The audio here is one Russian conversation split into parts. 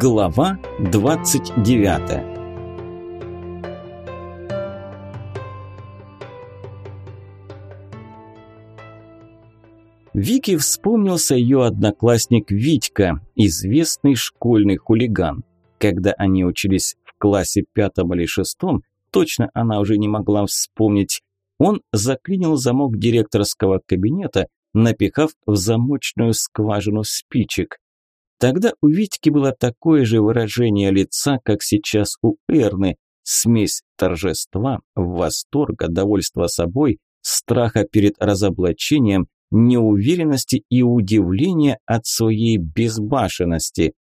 Глава 29 Вике вспомнился ее одноклассник Витька, известный школьный хулиган. Когда они учились в классе пятом или шестом, точно она уже не могла вспомнить, он заклинил замок директорского кабинета, напихав в замочную скважину спичек. Тогда у Витьки было такое же выражение лица, как сейчас у Эрны, смесь торжества, восторга, довольства собой, страха перед разоблачением, неуверенности и удивления от своей безбашенности.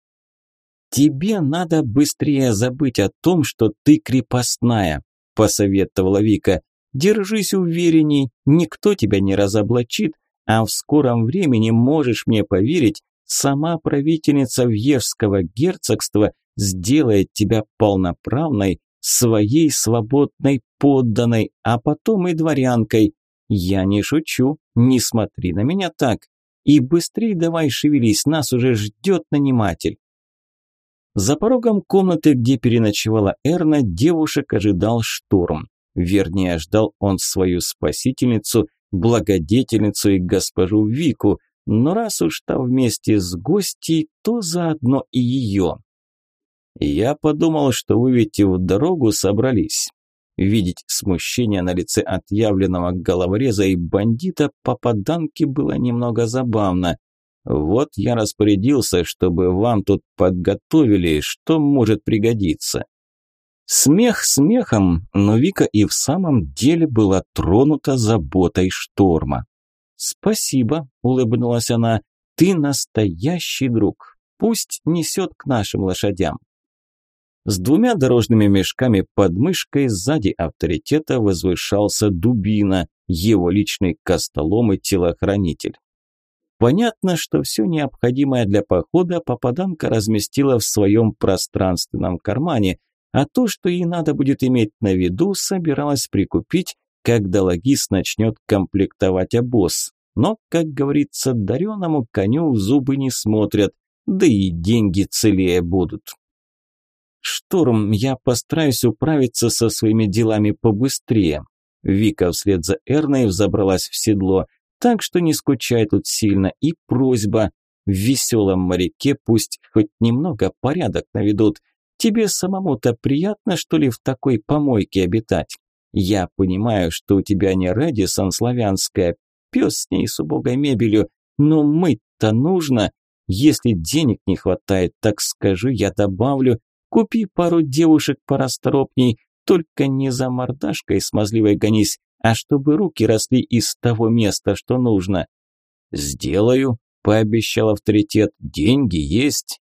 «Тебе надо быстрее забыть о том, что ты крепостная», – посоветовала Вика. «Держись уверенней, никто тебя не разоблачит, а в скором времени, можешь мне поверить, сама правительница Вьежского герцогства сделает тебя полноправной, своей свободной подданной, а потом и дворянкой. Я не шучу, не смотри на меня так. И быстрей давай шевелись, нас уже ждет наниматель. За порогом комнаты, где переночевала Эрна, девушек ожидал шторм. Вернее, ждал он свою спасительницу, благодетельницу и госпожу Вику, но раз уж там вместе с гостьей, то заодно и ее. Я подумал, что вы ведь и в дорогу собрались. Видеть смущение на лице отъявленного головореза и бандита попаданки было немного забавно. Вот я распорядился, чтобы вам тут подготовили, что может пригодиться. Смех смехом, но Вика и в самом деле была тронута заботой шторма. «Спасибо», – улыбнулась она, – «ты настоящий друг. Пусть несет к нашим лошадям». С двумя дорожными мешками под мышкой сзади авторитета возвышался Дубина, его личный костолом и телохранитель. Понятно, что все необходимое для похода попаданка разместила в своем пространственном кармане, а то, что ей надо будет иметь на виду, собиралась прикупить когда логист начнет комплектовать обоз. Но, как говорится, дареному коню в зубы не смотрят, да и деньги целее будут. «Шторм, я постараюсь управиться со своими делами побыстрее». Вика вслед за Эрной взобралась в седло, так что не скучай тут сильно, и просьба в веселом моряке пусть хоть немного порядок наведут. Тебе самому-то приятно, что ли, в такой помойке обитать? Я понимаю, что у тебя не Редисон славянская, пес с ней с убогой мебелью, но мыть-то нужно. Если денег не хватает, так скажи, я добавлю. Купи пару девушек порасторопней, только не за мордашкой смазливой гонись, а чтобы руки росли из того места, что нужно. Сделаю, пообещал авторитет, деньги есть.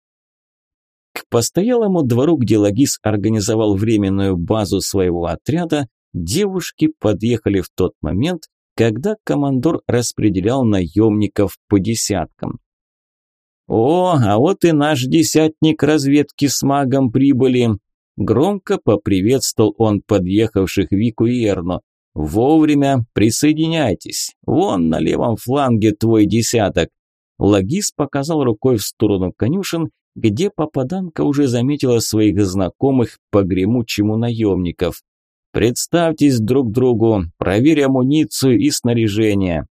К постоялому двору, где Лагис организовал временную базу своего отряда, девушки подъехали в тот момент, когда командор распределял наемников по десяткам. «О, а вот и наш десятник разведки с магом прибыли!» Громко поприветствовал он подъехавших Вику и Эрну. «Вовремя присоединяйтесь. Вон на левом фланге твой десяток». Лагис показал рукой в сторону конюшен, где попаданка уже заметила своих знакомых по гремучему наемников. Представьтесь друг другу, проверь амуницию и снаряжение.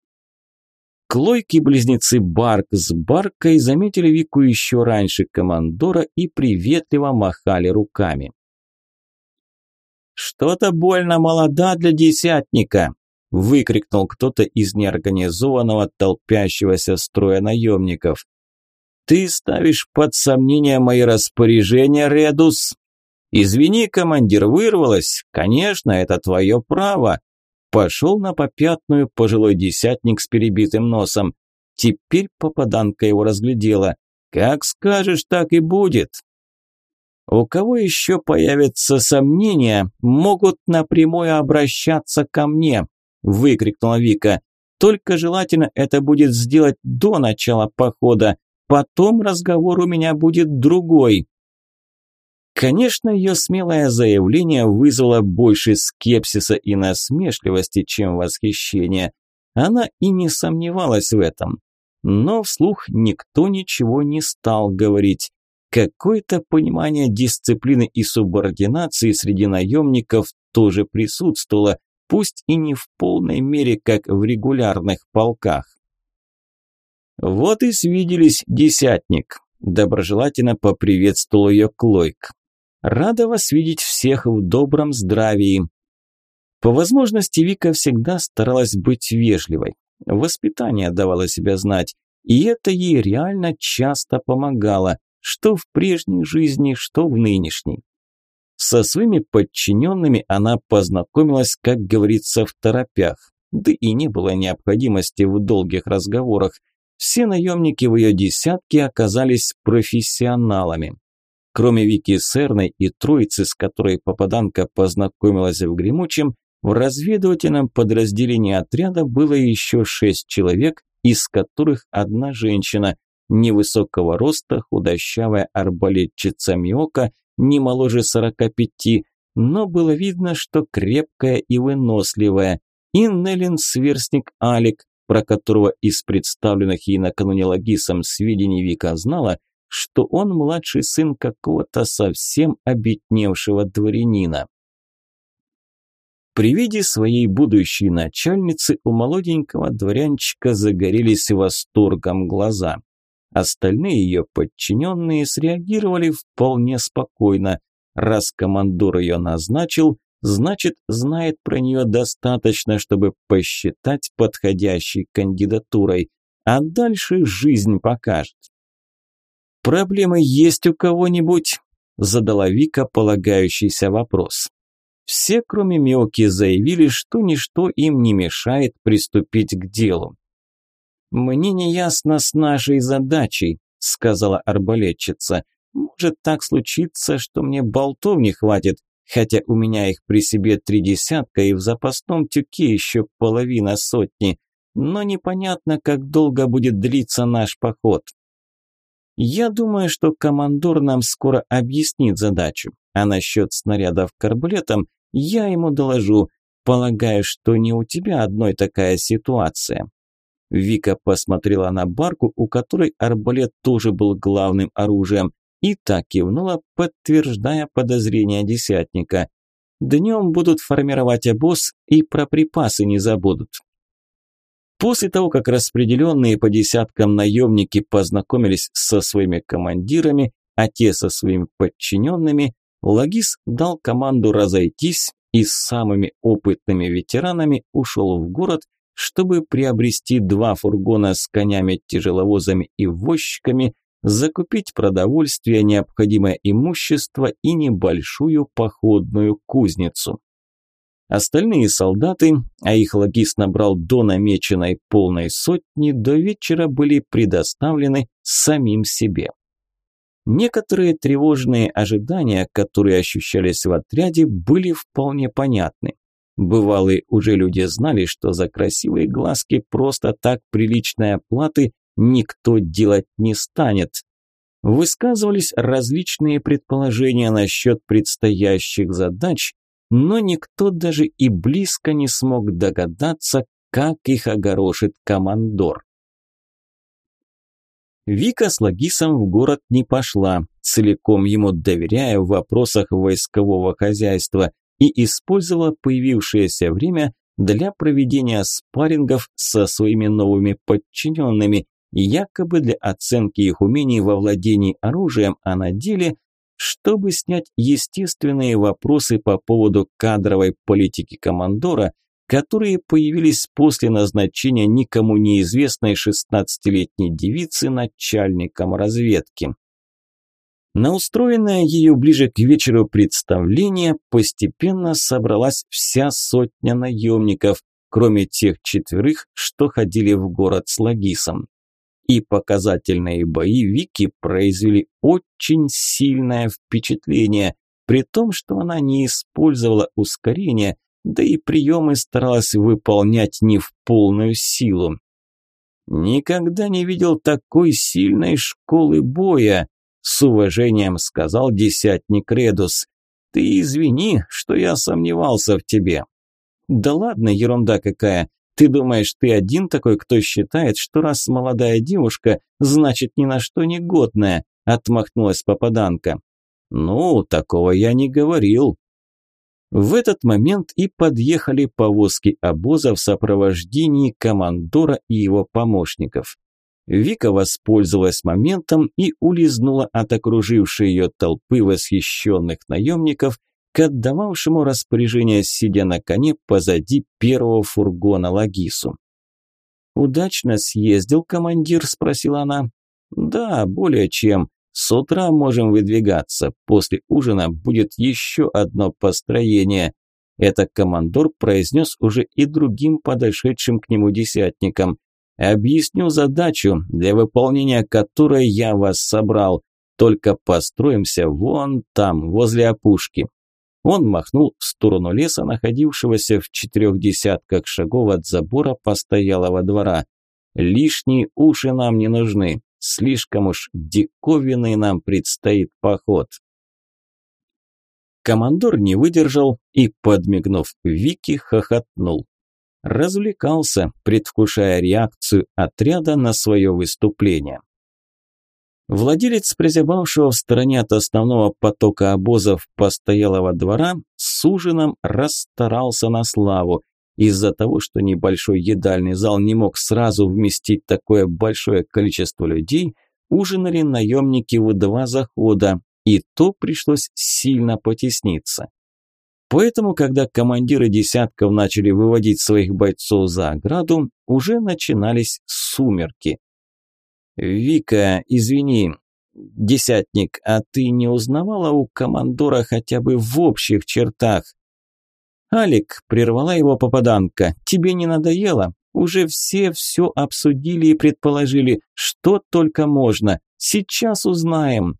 Клойки-близнецы Барк с Баркой заметили Вику еще раньше командора и приветливо махали руками. «Что-то больно молода для десятника!» – выкрикнул кто-то из неорганизованного толпящегося строя наемников. «Ты ставишь под сомнение мои распоряжения, Редус?» «Извини, командир, вырвалась. Конечно, это твое право». Пошел на попятную пожилой десятник с перебитым носом. Теперь попаданка его разглядела. «Как скажешь, так и будет». У кого еще появятся сомнения, могут напрямую обращаться ко мне, выкрикнула Вика. Только желательно это будет сделать до начала похода. Потом разговор у меня будет другой. Конечно, ее смелое заявление вызвало больше скепсиса и насмешливости, чем восхищения. Она и не сомневалась в этом. Но вслух никто ничего не стал говорить. Какое-то понимание дисциплины и субординации среди наемников тоже присутствовало, пусть и не в полной мере, как в регулярных полках. «Вот и свиделись, десятник», – доброжелательно поприветствовал ее Клойк. «Рада вас видеть всех в добром здравии». По возможности Вика всегда старалась быть вежливой. Воспитание давало себя знать, и это ей реально часто помогало, что в прежней жизни, что в нынешней. Со своими подчиненными она познакомилась, как говорится, в торопях, да и не было необходимости в долгих разговорах. Все наемники в ее десятке оказались профессионалами. Кроме Вики Серной и троицы, с которой попаданка познакомилась в Гремучем, в разведывательном подразделении отряда было еще шесть человек, из которых одна женщина, невысокого роста, худощавая арбалетчица Миока, не моложе сорока пяти, но было видно, что крепкая и выносливая, и Неллин сверстник Алик, про которого из представленных ей накануне логисом сведений Вика знала, что он младший сын какого-то совсем обедневшего дворянина. При виде своей будущей начальницы у молоденького дворянчика загорелись восторгом глаза. Остальные ее подчиненные среагировали вполне спокойно. Раз командор ее назначил, значит, знает про нее достаточно, чтобы посчитать подходящей кандидатурой. А дальше жизнь покажет. «Проблемы есть у кого-нибудь?» – задала Вика полагающийся вопрос. Все, кроме Миоки, заявили, что ничто им не мешает приступить к делу. «Мне не ясно с нашей задачей», – сказала арбалетчица. «Может так случиться, что мне болтов не хватит, хотя у меня их при себе три десятка и в запасном тюке еще половина сотни. Но непонятно, как долго будет длиться наш поход». «Я думаю, что командор нам скоро объяснит задачу, а насчет снарядов к арбалетам я ему доложу. Полагаю, что не у тебя одной такая ситуация». Вика посмотрела на барку, у которой арбалет тоже был главным оружием, и так кивнула, подтверждая подозрения десятника. Днем будут формировать обоз и про припасы не забудут. После того, как распределенные по десяткам наемники познакомились со своими командирами, а те со своими подчиненными, Лагис дал команду разойтись и с самыми опытными ветеранами ушел в город, чтобы приобрести два фургона с конями-тяжеловозами и возчиками, закупить продовольствие, необходимое имущество и небольшую походную кузницу. Остальные солдаты, а их логист набрал до намеченной полной сотни, до вечера были предоставлены самим себе. Некоторые тревожные ожидания, которые ощущались в отряде, были вполне понятны. Бывалые уже люди знали, что за красивые глазки просто так приличной оплаты никто делать не станет. Высказывались различные предположения насчет предстоящих задач, но никто даже и близко не смог догадаться, как их огорошит командор. Вика с Лагисом в город не пошла, целиком ему доверяя в вопросах войскового хозяйства, и использовала появившееся время для проведения спаррингов со своими новыми подчиненными, якобы для оценки их умений во владении оружием, а на деле, чтобы снять естественные вопросы по поводу кадровой политики командора, которые появились после назначения никому неизвестной 16-летней девицы начальником разведки. На устроенное ее ближе к вечеру представление постепенно собралась вся сотня наемников, кроме тех четверых, что ходили в город с Лагисом. И показательные бои Вики произвели очень сильное впечатление, при том, что она не использовала ускорение, да и приемы старалась выполнять не в полную силу. «Никогда не видел такой сильной школы боя», с уважением сказал десятник Редус. Ты извини, что я сомневался в тебе. Да ладно, ерунда какая. Ты думаешь, ты один такой, кто считает, что раз молодая девушка, значит ни на что не годная? – отмахнулась попаданка. «Ну, такого я не говорил». В этот момент и подъехали повозки обоза в сопровождении командора и его помощников. Вика воспользовалась моментом и улизнула от окружившей ее толпы восхищенных наемников отдававшему распоряжение, сидя на коне позади первого фургона Лагису. «Удачно съездил командир?» – спросила она. «Да, более чем. С утра можем выдвигаться. После ужина будет еще одно построение». Это командор произнес уже и другим подошедшим к нему десятникам. Объясню задачу, для выполнения которой я вас собрал. Только построимся вон там, возле опушки. Он махнул в сторону леса, находившегося в четырех десятках шагов от забора постоялого двора. Лишние уши нам не нужны. Слишком уж диковинный нам предстоит поход. Командор не выдержал и, подмигнув Вики, хохотнул развлекался, предвкушая реакцию отряда на свое выступление. Владелец прозябавшего в стороне от основного потока обозов постоялого двора с ужином расстарался на славу. Из-за того, что небольшой едальный зал не мог сразу вместить такое большое количество людей, ужинали наемники в два захода, и то пришлось сильно потесниться. Поэтому, когда командиры десятков начали выводить своих бойцов за ограду, уже начинались сумерки. «Вика, извини, десятник, а ты не узнавала у командора хотя бы в общих чертах?» «Алик», – прервала его попаданка, – «тебе не надоело? Уже все все обсудили и предположили, что только можно. Сейчас узнаем».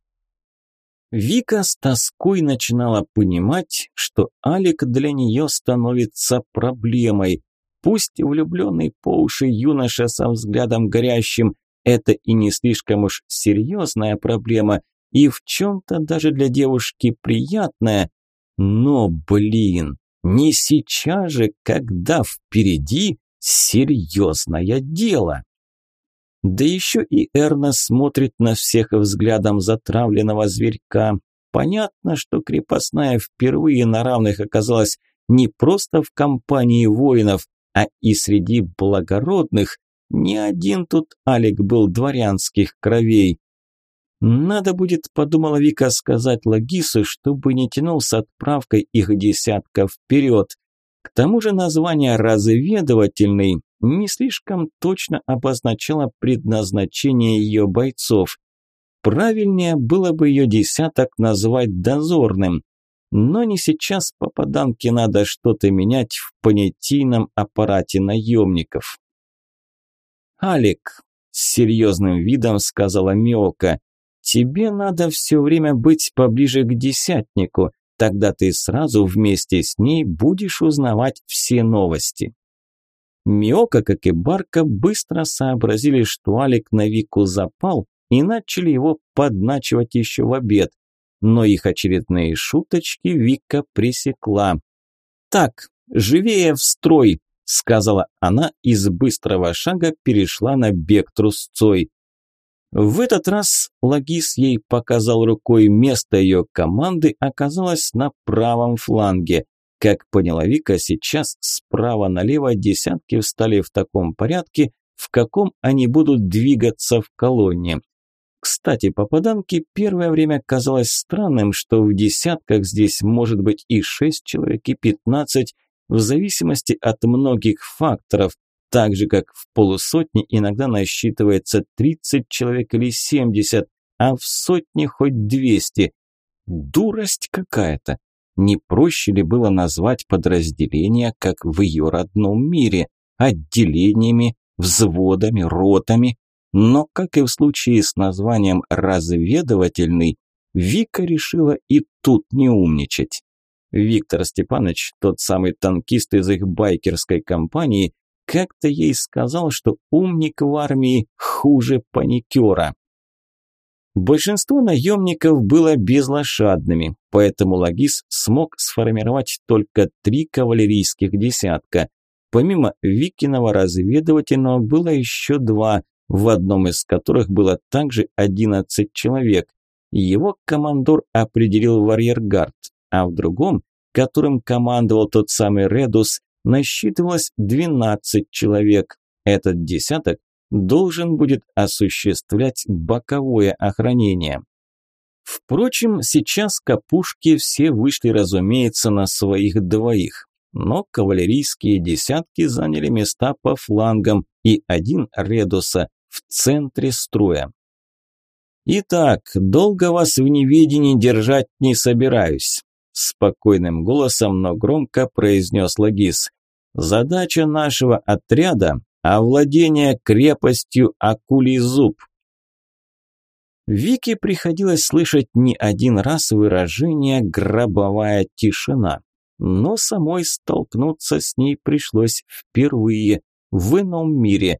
Вика с тоской начинала понимать, что Алик для нее становится проблемой. Пусть влюбленный по уши юноша со взглядом горящим – это и не слишком уж серьезная проблема, и в чем-то даже для девушки приятная. Но, блин, не сейчас же, когда впереди серьезное дело. Да еще и Эрна смотрит на всех взглядом затравленного зверька. Понятно, что крепостная впервые на равных оказалась не просто в компании воинов, а и среди благородных. Ни один тут Алик был дворянских кровей. Надо будет, подумала Вика, сказать Лагису, чтобы не тянул с отправкой их десятка вперед. К тому же название «разведывательный» не слишком точно обозначало предназначение ее бойцов. Правильнее было бы ее десяток назвать дозорным. Но не сейчас попаданке надо что-то менять в понятийном аппарате наемников. «Алик», – с серьезным видом сказала Миока, – «тебе надо все время быть поближе к десятнику, тогда ты сразу вместе с ней будешь узнавать все новости». Миока, как и Барка, быстро сообразили, что Алик на Вику запал и начали его подначивать еще в обед. Но их очередные шуточки Вика пресекла. «Так, живее в строй!» – сказала она и с быстрого шага перешла на бег трусцой. В этот раз Лагис ей показал рукой место ее команды оказалось на правом фланге. Как поняла Вика, сейчас справа налево десятки встали в таком порядке, в каком они будут двигаться в колонне. Кстати, попаданке первое время казалось странным, что в десятках здесь может быть и шесть человек, и пятнадцать, в зависимости от многих факторов, так же как в полусотне иногда насчитывается 30 человек или 70, а в сотне хоть 200. Дурость какая-то. Не проще ли было назвать подразделения, как в ее родном мире, отделениями, взводами, ротами? Но, как и в случае с названием «разведывательный», Вика решила и тут не умничать. Виктор Степанович, тот самый танкист из их байкерской компании, как-то ей сказал, что умник в армии хуже паникера. Большинство наемников было безлошадными, поэтому Лагис смог сформировать только три кавалерийских десятка. Помимо Викиного разведывательного было еще два, в одном из которых было также 11 человек. Его командор определил в арьергард, а в другом, которым командовал тот самый Редус, насчитывалось 12 человек. Этот десяток должен будет осуществлять боковое охранение. Впрочем, сейчас капушки все вышли, разумеется, на своих двоих. Но кавалерийские десятки заняли места по флангам и один Редуса в центре строя. «Итак, долго вас в неведении держать не собираюсь», спокойным голосом, но громко произнес Лагис. «Задача нашего отряда – овладение крепостью Акулий Зуб. Вике приходилось слышать не один раз выражение «гробовая тишина», но самой столкнуться с ней пришлось впервые в ином мире.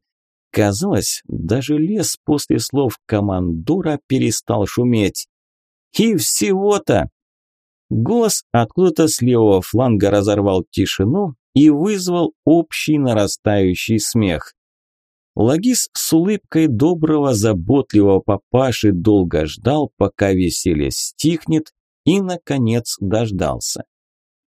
Казалось, даже лес после слов командора перестал шуметь. И всего-то! Голос откуда-то с левого фланга разорвал тишину и вызвал общий нарастающий смех. Лагис с улыбкой доброго, заботливого папаши долго ждал, пока веселье стихнет, и, наконец, дождался.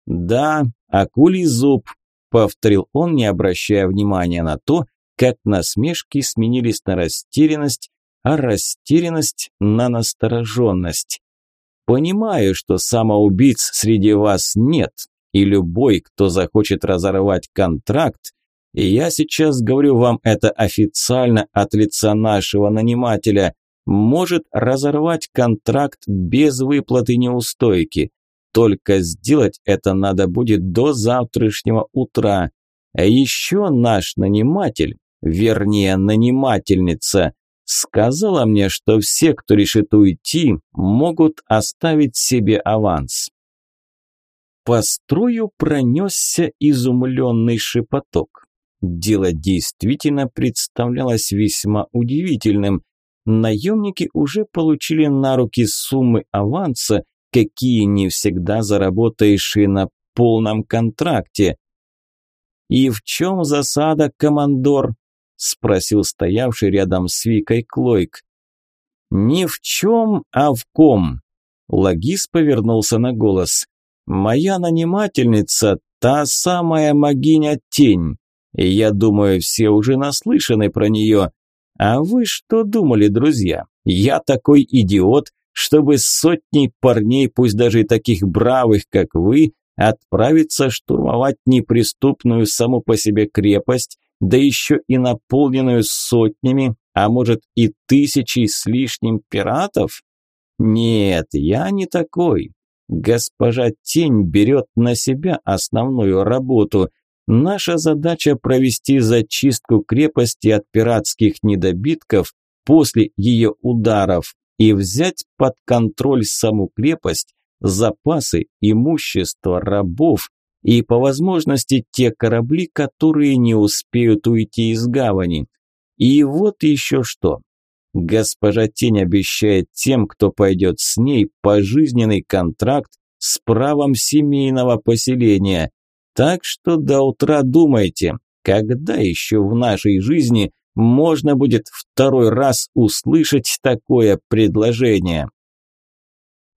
«Да, акулий зуб», – повторил он, не обращая внимания на то, как насмешки сменились на растерянность, а растерянность на настороженность. «Понимаю, что самоубийц среди вас нет, и любой, кто захочет разорвать контракт, и я сейчас говорю вам это официально от лица нашего нанимателя, может разорвать контракт без выплаты неустойки. Только сделать это надо будет до завтрашнего утра. А еще наш наниматель, вернее нанимательница, сказала мне, что все, кто решит уйти, могут оставить себе аванс. По строю пронесся изумленный шепоток. Дело действительно представлялось весьма удивительным. Наемники уже получили на руки суммы аванса, какие не всегда заработаешь и на полном контракте. «И в чем засада, командор?» – спросил стоявший рядом с Викой Клойк. «Не в чем, а в ком». Лагис повернулся на голос. «Моя нанимательница – та самая могиня Тень. Я думаю, все уже наслышаны про нее. А вы что думали, друзья? Я такой идиот, чтобы с сотней парней, пусть даже и таких бравых, как вы, отправиться штурмовать неприступную саму по себе крепость, да еще и наполненную сотнями, а может и тысячей с лишним пиратов? Нет, я не такой. Госпожа Тень берет на себя основную работу, Наша задача провести зачистку крепости от пиратских недобитков после ее ударов и взять под контроль саму крепость, запасы, имущество, рабов и по возможности те корабли, которые не успеют уйти из гавани. И вот еще что. Госпожа Тень обещает тем, кто пойдет с ней, пожизненный контракт с правом семейного поселения. Так что до утра думайте, когда еще в нашей жизни можно будет второй раз услышать такое предложение.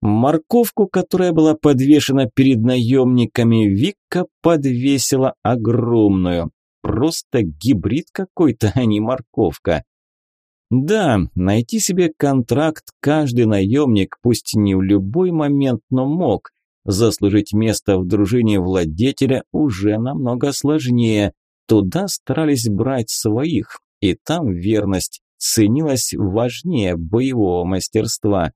Морковку, которая была подвешена перед наемниками, Вика подвесила огромную. Просто гибрид какой-то, а не морковка. Да, найти себе контракт каждый наемник, пусть не в любой момент, но мог. Заслужить место в дружине владетеля уже намного сложнее. Туда старались брать своих, и там верность ценилась важнее боевого мастерства.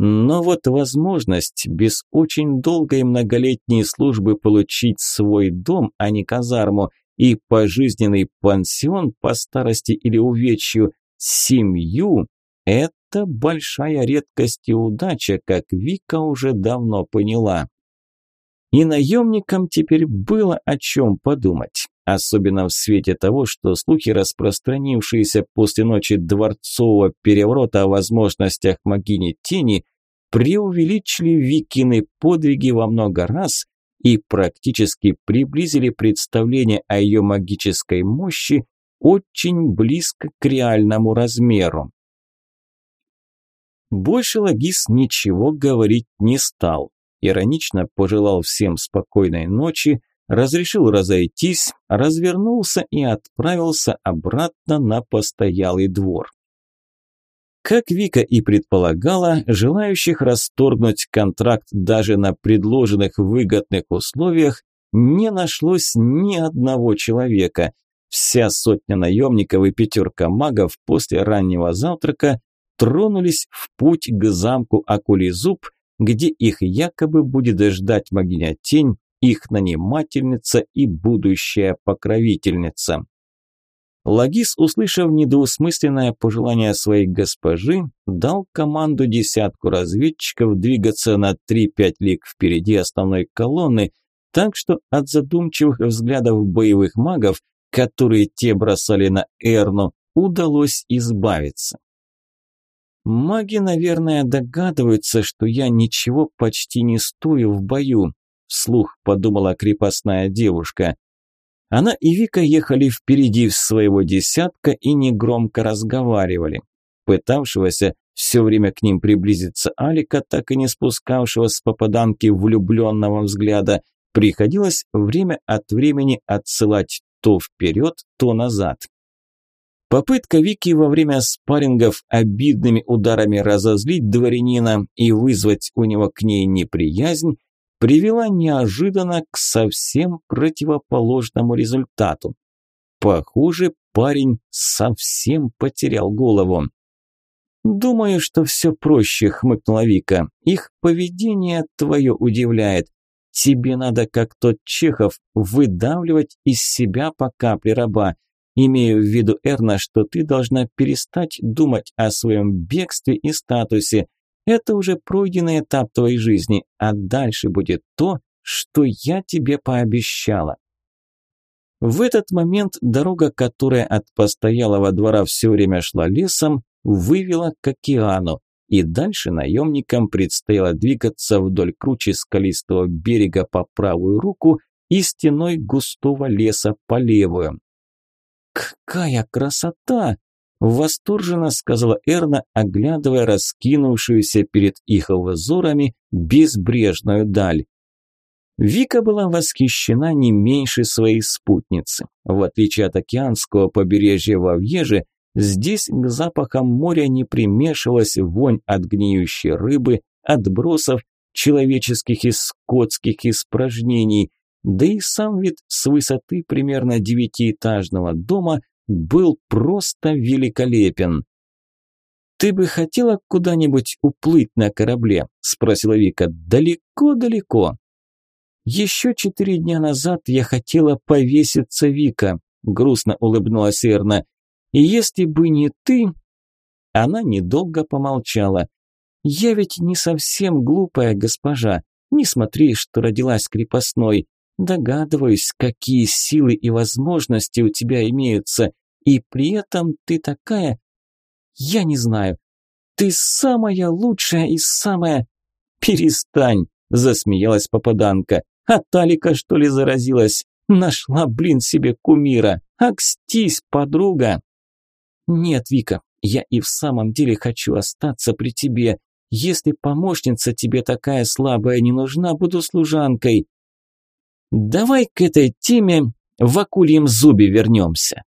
Но вот возможность без очень долгой многолетней службы получить свой дом, а не казарму, и пожизненный пансион по старости или увечью, семью это большая редкость и удача, как Вика уже давно поняла. И наемникам теперь было о чем подумать, особенно в свете того, что слухи, распространившиеся после ночи дворцового переворота о возможностях могини тени, преувеличили Викины подвиги во много раз и практически приблизили представление о ее магической мощи очень близко к реальному размеру. Больше Лагис ничего говорить не стал. Иронично пожелал всем спокойной ночи, разрешил разойтись, развернулся и отправился обратно на постоялый двор. Как Вика и предполагала, желающих расторгнуть контракт даже на предложенных выгодных условиях не нашлось ни одного человека. Вся сотня наемников и пятерка магов после раннего завтрака тронулись в путь к замку Акулизуб, где их якобы будет ждать магиня Тень, их нанимательница и будущая покровительница. Лагис, услышав недоусмысленное пожелание своей госпожи, дал команду десятку разведчиков двигаться на 3-5 лиг впереди основной колонны, так что от задумчивых взглядов боевых магов, которые те бросали на Эрну, удалось избавиться. Маги, наверное, догадываются, что я ничего почти не стою в бою, вслух подумала крепостная девушка. Она и Вика ехали впереди своего десятка и негромко разговаривали. Пытавшегося все время к ним приблизиться Алика, так и не спускавшего с попаданки влюбленного взгляда, приходилось время от времени отсылать то вперед, то назад. Попытка Вики во время спаррингов обидными ударами разозлить дворянина и вызвать у него к ней неприязнь привела неожиданно к совсем противоположному результату. Похоже, парень совсем потерял голову. «Думаю, что все проще», – хмыкнула Вика. «Их поведение твое удивляет. Тебе надо, как тот Чехов, выдавливать из себя по капле раба. Имею в виду, Эрна, что ты должна перестать думать о своем бегстве и статусе. Это уже пройденный этап твоей жизни, а дальше будет то, что я тебе пообещала. В этот момент дорога, которая от постоялого двора все время шла лесом, вывела к океану и дальше наемникам предстояло двигаться вдоль кручи скалистого берега по правую руку и стеной густого леса по левую. «Какая красота!» – восторженно сказала Эрна, оглядывая раскинувшуюся перед их взорами безбрежную даль. Вика была восхищена не меньше своей спутницы. В отличие от океанского побережья во Вьеже, Здесь к запахам моря не примешивалась вонь от гниющей рыбы, отбросов, человеческих и скотских испражнений, да и сам вид с высоты примерно девятиэтажного дома был просто великолепен. «Ты бы хотела куда-нибудь уплыть на корабле?» – спросила Вика. «Далеко-далеко». «Еще четыре дня назад я хотела повеситься, Вика», – грустно улыбнулась Эрна. И если бы не ты...» Она недолго помолчала. «Я ведь не совсем глупая госпожа. Не смотри, что родилась крепостной. Догадываюсь, какие силы и возможности у тебя имеются. И при этом ты такая... Я не знаю. Ты самая лучшая и самая... Перестань, засмеялась попаданка. А Талика, что ли, заразилась? Нашла, блин, себе кумира. Акстись, подруга. «Нет, Вика, я и в самом деле хочу остаться при тебе. Если помощница тебе такая слабая не нужна, буду служанкой». «Давай к этой теме в акульем зубе вернемся».